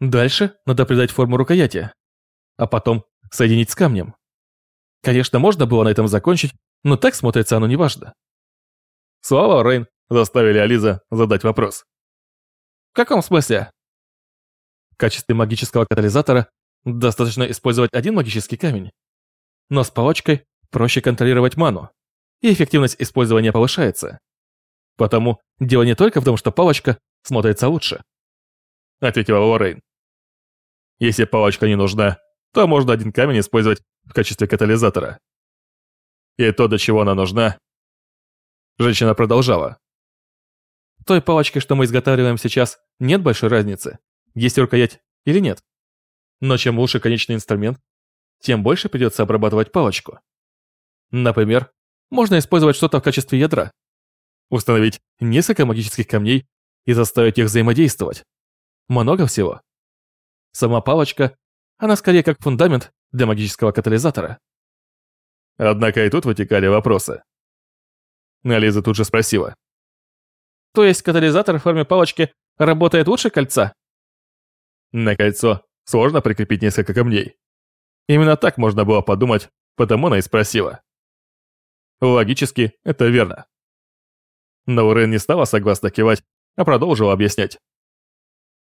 Дальше надо придать форму рукояти, а потом соединить с камнем. Конечно, можно было на этом закончить, но так смотрится оно неважно. Слова Рейн заставили Ализа задать вопрос. В каком смысле? В качестве магического катализатора достаточно использовать один магический камень. Но с палочкой проще контролировать ману, и эффективность использования повышается. Потому дело не только в том, что палочка смотрится лучше. Ответила Лоррейн. Если палочка не нужна, то можно один камень использовать в качестве катализатора. И то, до чего она нужна. Женщина продолжала. Той палочке, что мы изготавливаем сейчас, нет большой разницы, есть рукоять или нет. Но чем лучше конечный инструмент, тем больше придется обрабатывать палочку. Например, можно использовать что-то в качестве ядра, установить несколько магических камней и заставить их взаимодействовать. Много всего. Сама палочка, она скорее как фундамент для магического катализатора. Однако и тут вытекали вопросы. Ализа тут же спросила. То есть катализатор в форме палочки работает лучше кольца? На кольцо сложно прикрепить несколько камней. Именно так можно было подумать, потому она и спросила. Логически, это верно. Но Урен не стала согласно кивать, а продолжила объяснять.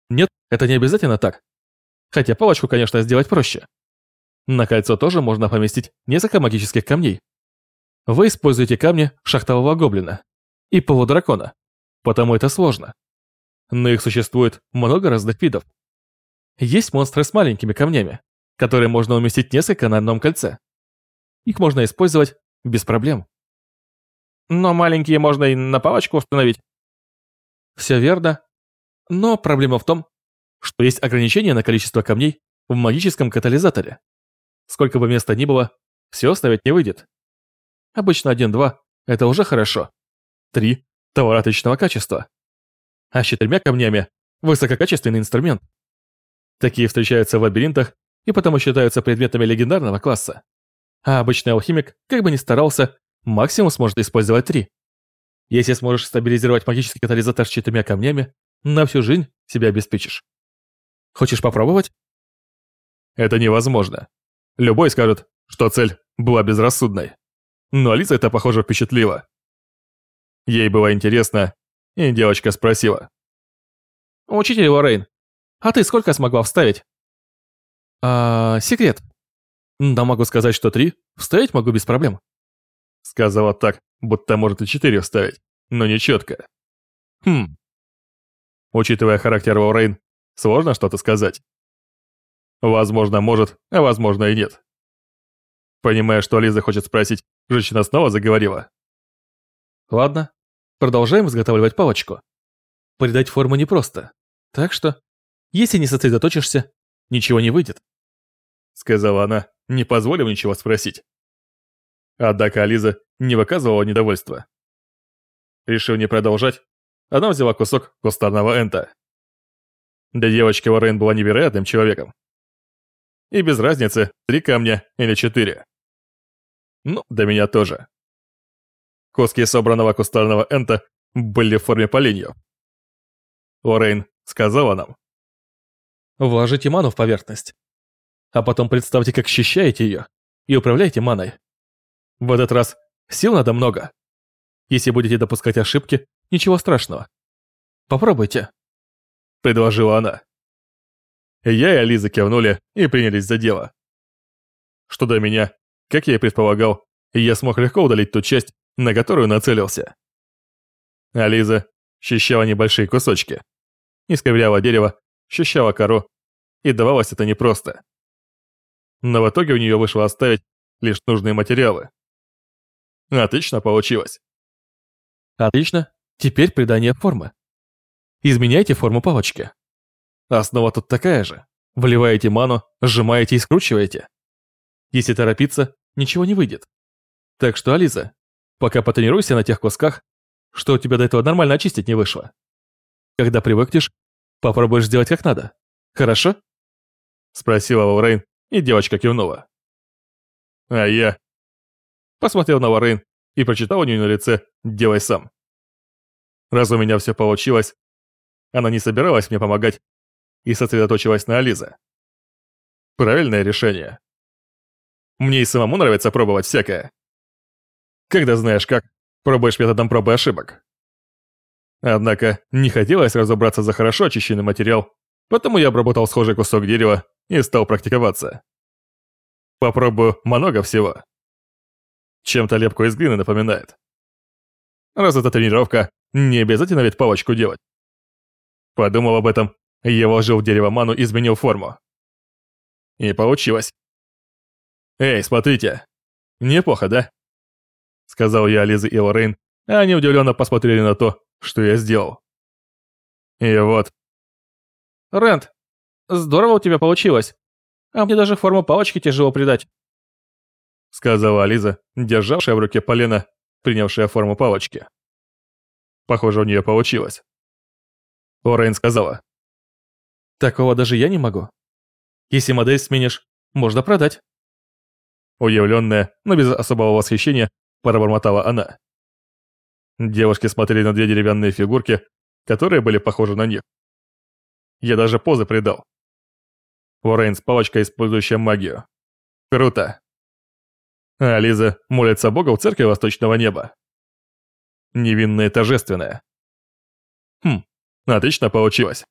Нет, это не обязательно так. Хотя палочку, конечно, сделать проще. На кольцо тоже можно поместить несколько магических камней. Вы используете камни шахтового гоблина и полудракона, потому это сложно. Но их существует много разных видов. Есть монстры с маленькими камнями, которые можно уместить несколько на одном кольце. Их можно использовать без проблем. Но маленькие можно и на палочку установить. Все верно. Но проблема в том, что есть ограничение на количество камней в магическом катализаторе. Сколько бы места ни было, все ставить не выйдет. Обычно один-два – это уже хорошо. Три – товар отличного качества. А с четырьмя камнями – высококачественный инструмент. Такие встречаются в лабиринтах и потому считаются предметами легендарного класса. А обычный алхимик, как бы ни старался, максимум сможет использовать три. Если сможешь стабилизировать магический катализатор с четырьмя камнями, на всю жизнь себя обеспечишь. Хочешь попробовать? Это невозможно. Любой скажет, что цель была безрассудной. Но Алиса это, похоже, впечатлила. Ей было интересно, и девочка спросила. «Учитель Лоррейн, а ты сколько смогла вставить?» «А, секрет. Да могу сказать, что три, вставить могу без проблем». Сказала так, будто может и четыре вставить, но не четко. Хм. Учитывая характер Лоррейн, сложно что-то сказать. Возможно, может, а возможно и нет. Понимая, что Лиза хочет спросить, женщина снова заговорила. Ладно, продолжаем изготавливать палочку. Придать форму непросто, так что, если не сосредоточишься, ничего не выйдет. Сказала она, не позволив ничего спросить. Однако Ализа не выказывала недовольства. Решив не продолжать, она взяла кусок кустарного энта. Для девочки Лорен была невероятным человеком. И без разницы, три камня или четыре. Ну, до меня тоже. Куски собранного кустарного энта были в форме поленьев. Лоррейн сказала нам. Вложите ману в поверхность. А потом представьте, как счищаете ее и управляйте маной. В этот раз сил надо много. Если будете допускать ошибки, ничего страшного. Попробуйте. Предложила она. Я и Ализа кивнули и принялись за дело. Что до меня, как я и предполагал, я смог легко удалить ту часть, на которую нацелился. Ализа счищала небольшие кусочки, искривляла дерево, счищала кору, и давалось это непросто. Но в итоге у нее вышло оставить лишь нужные материалы. Отлично получилось. Отлично. Теперь придание формы. Изменяйте форму палочки. Основа тут такая же. Вливаете ману, сжимаете и скручиваете. Если торопиться, ничего не выйдет. Так что, Ализа, пока потренируйся на тех кусках, что у тебя до этого нормально очистить не вышло. Когда привыкнешь, попробуешь сделать как надо. Хорошо? Спросила Лорейн, и девочка кивнула. А я посмотрел на Лорейн и прочитал у нее на лице «делай сам». Раз у меня все получилось, она не собиралась мне помогать, и сосредоточилась на Ализе. Правильное решение. Мне и самому нравится пробовать всякое. Когда знаешь как, пробуешь методом пробы ошибок. Однако не хотелось разобраться за хорошо очищенный материал, потому я обработал схожий кусок дерева и стал практиковаться. Попробую много всего. Чем-то лепку из глины напоминает. Раз это тренировка, не обязательно ведь палочку делать. Подумал об этом, я вложил в дерево ману и изменил форму. И получилось. «Эй, смотрите! Неплохо, да?» Сказал я Лизе и Лоррейн, а они удивленно посмотрели на то, что я сделал. И вот. «Рэнд, здорово у тебя получилось. А мне даже форму палочки тяжело придать», сказала Ализа, державшая в руке полено, принявшая форму палочки. Похоже, у нее получилось. Лоррейн сказала. «Такого даже я не могу. Если модель сменишь, можно продать». Удивленная, но без особого восхищения, пробормотала она. Девушки смотрели на две деревянные фигурки, которые были похожи на них. Я даже позы придал. Уоррейн с палочкой, использующая магию. Круто. А Лиза молится Богу в церкви Восточного Неба. Невинная и торжественная. Хм, отлично получилось.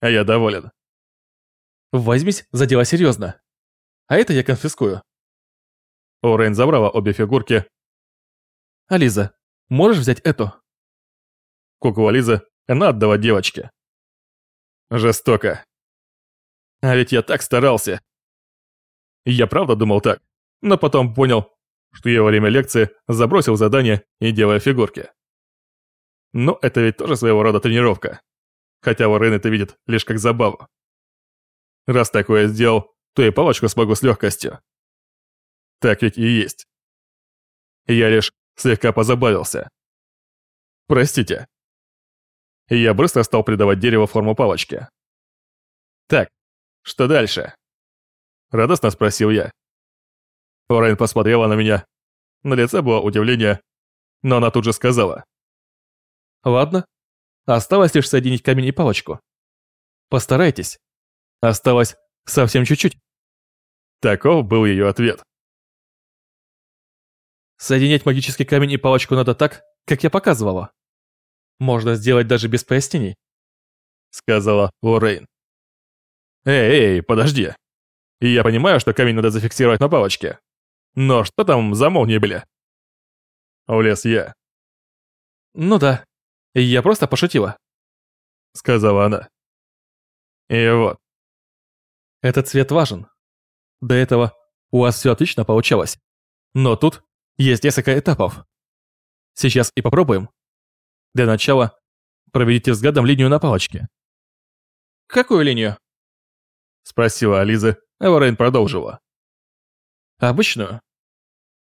А я доволен. Возьмись за дело серьезно. А это я конфискую. Уоррейн забрала обе фигурки. Ализа, можешь взять эту? Куклу Ализа она отдала девочке. Жестоко. А ведь я так старался. Я правда думал так, но потом понял, что я во время лекции забросил задание и делая фигурки. Но это ведь тоже своего рода тренировка. Хотя Уоррен это видит лишь как забаву. Раз такое сделал, то и палочку смогу с легкостью. Так ведь и есть. Я лишь слегка позабавился. Простите. Я быстро стал придавать дереву форму палочки. Так, что дальше? Радостно спросил я. Орайн посмотрела на меня. На лице было удивление, но она тут же сказала. Ладно, осталось лишь соединить камень и палочку. Постарайтесь. Осталось совсем чуть-чуть. Таков был ее ответ. Соединять магический камень и палочку надо так, как я показывала. Можно сделать даже без пояснений. Сказала Лоррейн. Эй, эй, подожди. Я понимаю, что камень надо зафиксировать на палочке. Но что там за молнии были? Влез я. Ну да, я просто пошутила. Сказала она. И вот. Этот цвет важен. До этого у вас все отлично получалось. Но тут есть несколько этапов. Сейчас и попробуем. Для начала проведите взглядом линию на палочке. Какую линию? Спросила Ализа, а Варейн продолжила. Обычную.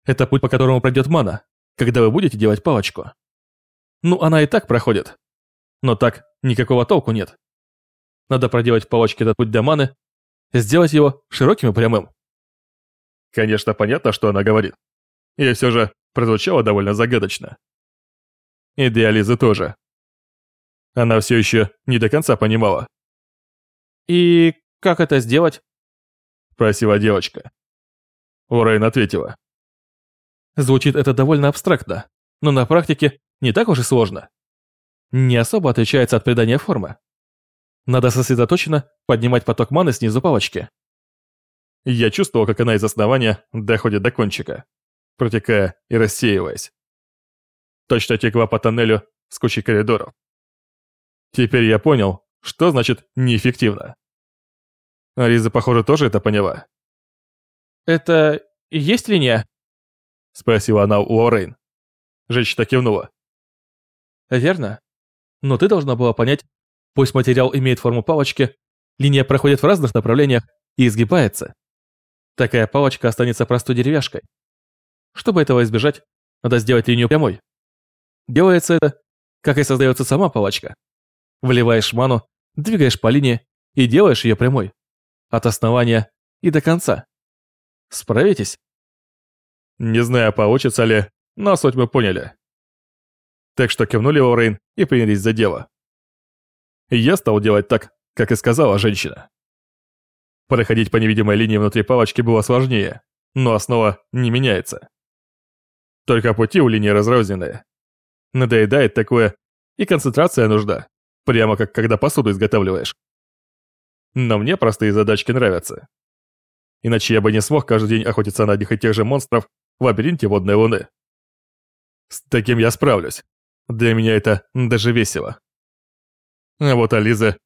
Это путь, по которому пройдет мана, когда вы будете делать палочку. Ну, она и так проходит. Но так никакого толку нет. Надо проделать в палочке этот путь для маны, сделать его широким и прямым. Конечно, понятно, что она говорит. И все же прозвучало довольно загадочно. И для Лизы тоже. Она все еще не до конца понимала. «И как это сделать?» Спросила девочка. Урейн ответила. Звучит это довольно абстрактно, но на практике не так уж и сложно. Не особо отличается от придания формы. Надо сосредоточенно поднимать поток маны снизу палочки. Я чувствовал, как она из основания доходит до кончика протекая и рассеиваясь. Точно текла по тоннелю с кучей коридоров. Теперь я понял, что значит неэффективно. Ариза, похоже, тоже это поняла. «Это есть линия?» Спросила она у Лоррейн. Женщина кивнула. «Верно. Но ты должна была понять, пусть материал имеет форму палочки, линия проходит в разных направлениях и изгибается. Такая палочка останется простой деревяшкой. Чтобы этого избежать, надо сделать линию прямой. Делается это, как и создается сама палочка. Вливаешь ману, двигаешь по линии и делаешь ее прямой. От основания и до конца. Справитесь? Не знаю, получится ли, но суть мы поняли. Так что кивнули Орейн и принялись за дело. Я стал делать так, как и сказала женщина. Проходить по невидимой линии внутри палочки было сложнее, но основа не меняется. Только пути у линии разрозненные. Надоедает такое, и концентрация нужда, прямо как когда посуду изготавливаешь. Но мне простые задачки нравятся. Иначе я бы не смог каждый день охотиться на одних и тех же монстров в лабиринте водной луны. С таким я справлюсь. Для меня это даже весело. А вот Ализа...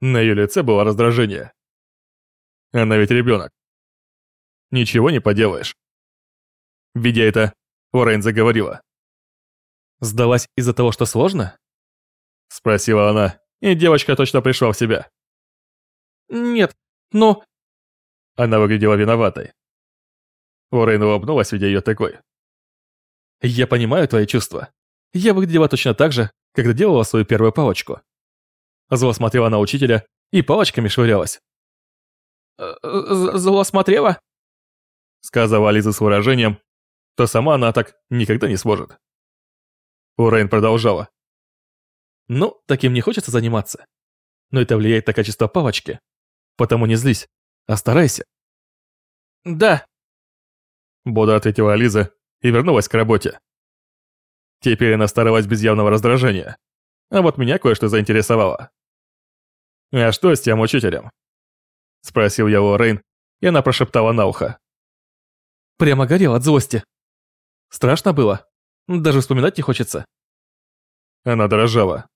На ее лице было раздражение. Она ведь ребенок. Ничего не поделаешь. Видя это, Уоррен заговорила. «Сдалась из-за того, что сложно?» Спросила она, и девочка точно пришла в себя. «Нет, но...» Она выглядела виноватой. Уоррен улыбнулась, видя ее такой. «Я понимаю твои чувства. Я выглядела точно так же, когда делала свою первую палочку». Зло смотрела на учителя и палочками швырялась. Э, «Зло смотрела?» Сказала Лиза с выражением, то сама она так никогда не сможет. Урейн продолжала. «Ну, таким не хочется заниматься. Но это влияет на качество палочки. Потому не злись, а старайся». «Да», — бодро ответила Лиза и вернулась к работе. Теперь она старалась без явного раздражения. А вот меня кое-что заинтересовало. «А что с тем учителем?» Спросил я у Рейн, и она прошептала на ухо. Прямо горел от злости. Страшно было. Даже вспоминать не хочется. Она дрожала.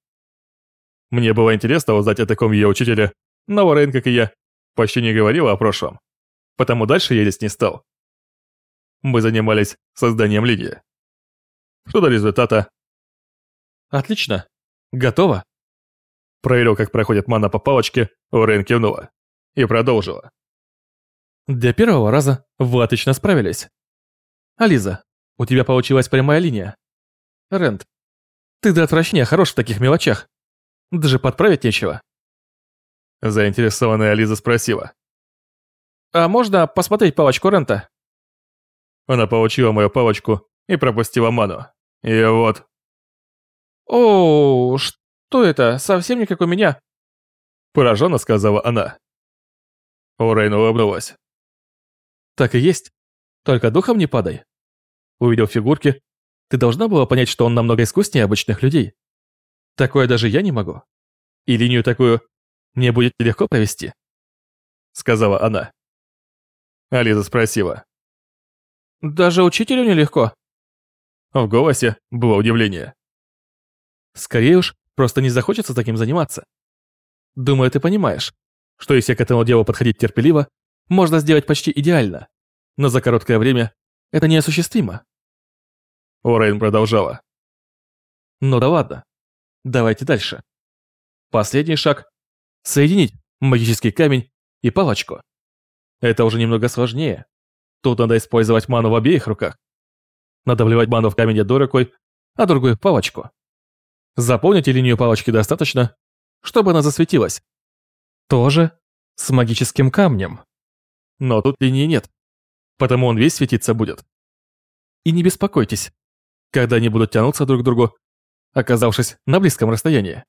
Мне было интересно узнать о таком ее учителе, но Рейн, как и я, почти не говорила о прошлом. Потому дальше я лезть не стал. Мы занимались созданием линии. Что до результата? Отлично. Готово. Проверил, как проходит мана по палочке, Рейн кивнула и продолжила. Для первого раза вы отлично справились. Ализа, у тебя получилась прямая линия. Рент, ты до отвращения хорош в таких мелочах. Даже подправить нечего. Заинтересованная Ализа спросила. А можно посмотреть палочку Рента? Она получила мою палочку и пропустила ману. И вот... О, что это? Совсем не как у меня. Пораженно сказала она. Урейн улыбнулась. Так и есть. Только духом не падай. Увидел фигурки, ты должна была понять, что он намного искуснее обычных людей. Такое даже я не могу. И линию такую мне будет нелегко провести. Сказала она. Ализа спросила. Даже учителю нелегко. В голосе было удивление. Скорее уж, просто не захочется таким заниматься. Думаю, ты понимаешь, что если к этому делу подходить терпеливо, можно сделать почти идеально, но за короткое время это неосуществимо. Орейн продолжала. Ну да ладно, давайте дальше. Последний шаг — соединить магический камень и палочку. Это уже немного сложнее. Тут надо использовать ману в обеих руках. Надо вливать ману в камень одной рукой, а другой палочку. Заполните линию палочки достаточно, чтобы она засветилась. Тоже с магическим камнем. Но тут линии нет, потому он весь светиться будет. И не беспокойтесь, когда они будут тянуться друг к другу, оказавшись на близком расстоянии.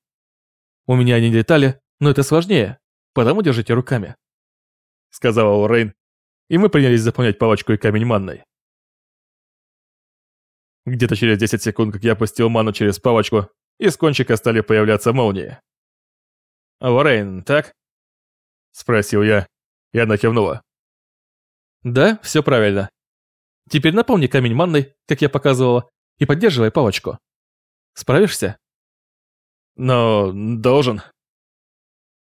У меня они летали, но это сложнее, потому держите руками. Сказала Лоррейн, и мы принялись заполнять палочку и камень манной. Где-то через 10 секунд, как я опустил ману через палочку, из кончика стали появляться молнии. «Лоррейн, так?» Спросил я, и она кивнула. Да, все правильно. Теперь напомни камень манной, как я показывала, и поддерживай палочку. Справишься? Но должен.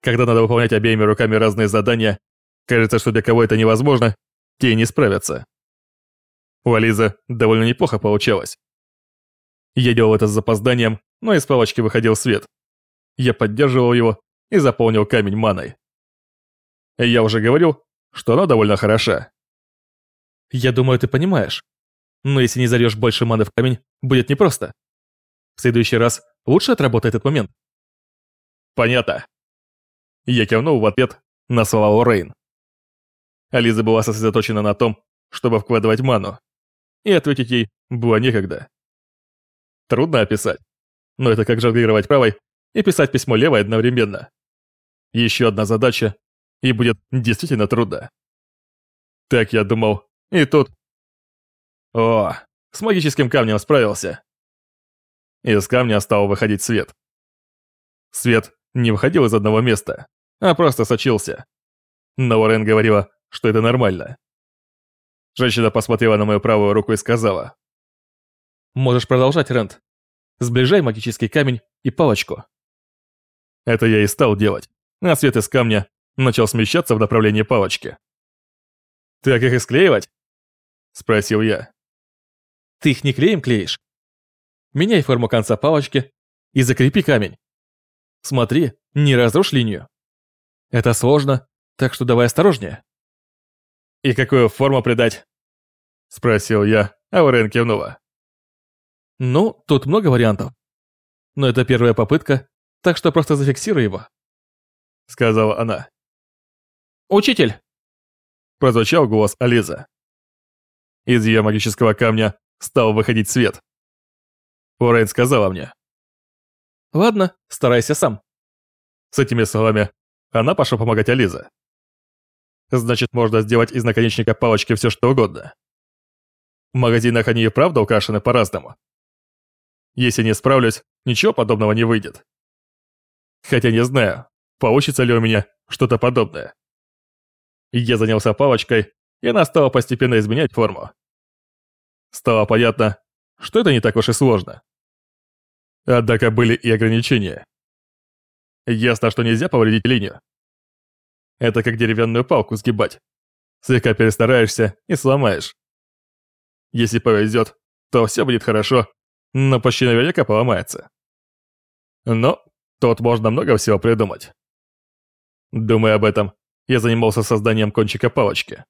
Когда надо выполнять обеими руками разные задания, кажется, что для кого это невозможно, те не справятся. У Ализы довольно неплохо получалось. Я делал это с запозданием, но из палочки выходил свет. Я поддерживал его и заполнил камень маной. Я уже говорил, что она довольно хороша. Я думаю, ты понимаешь. Но если не зальешь больше маны в камень, будет непросто. В следующий раз лучше отработай этот момент. Понятно. Я кивнул в ответ на слова Лоррейн. Ализа была сосредоточена на том, чтобы вкладывать ману, и ответить ей было некогда. Трудно описать, но это как жонглировать правой и писать письмо левой одновременно. Еще одна задача, и будет действительно трудно. Так я думал, и тут... О, с магическим камнем справился. Из камня стал выходить свет. Свет не выходил из одного места, а просто сочился. Но Уоррен говорила, что это нормально. Женщина посмотрела на мою правую руку и сказала. «Можешь продолжать, Рент. Сближай магический камень и палочку». Это я и стал делать, а свет из камня начал смещаться в направлении палочки. «Так их и склеивать?» – спросил я. «Ты их не клеем клеишь? Меняй форму конца палочки и закрепи камень. Смотри, не разрушь линию. Это сложно, так что давай осторожнее». «И какую форму придать?» – спросил я, а Лорен кивнула. «Ну, тут много вариантов. Но это первая попытка, так что просто зафиксируй его», – сказала она. «Учитель!» – прозвучал голос Ализа. Из ее магического камня стал выходить свет. Лорен сказала мне. «Ладно, старайся сам». С этими словами она пошла помогать Ализе. Значит, можно сделать из наконечника палочки все что угодно. В магазинах они и правда украшены по-разному. Если не справлюсь, ничего подобного не выйдет. Хотя не знаю, получится ли у меня что-то подобное. Я занялся палочкой, и она стала постепенно изменять форму. Стало понятно, что это не так уж и сложно. Однако были и ограничения. Ясно, что нельзя повредить линию. Это как деревянную палку сгибать. Слегка перестараешься и сломаешь. Если повезет, то все будет хорошо, но почти наверняка поломается. Но тут можно много всего придумать. Думая об этом, я занимался созданием кончика палочки.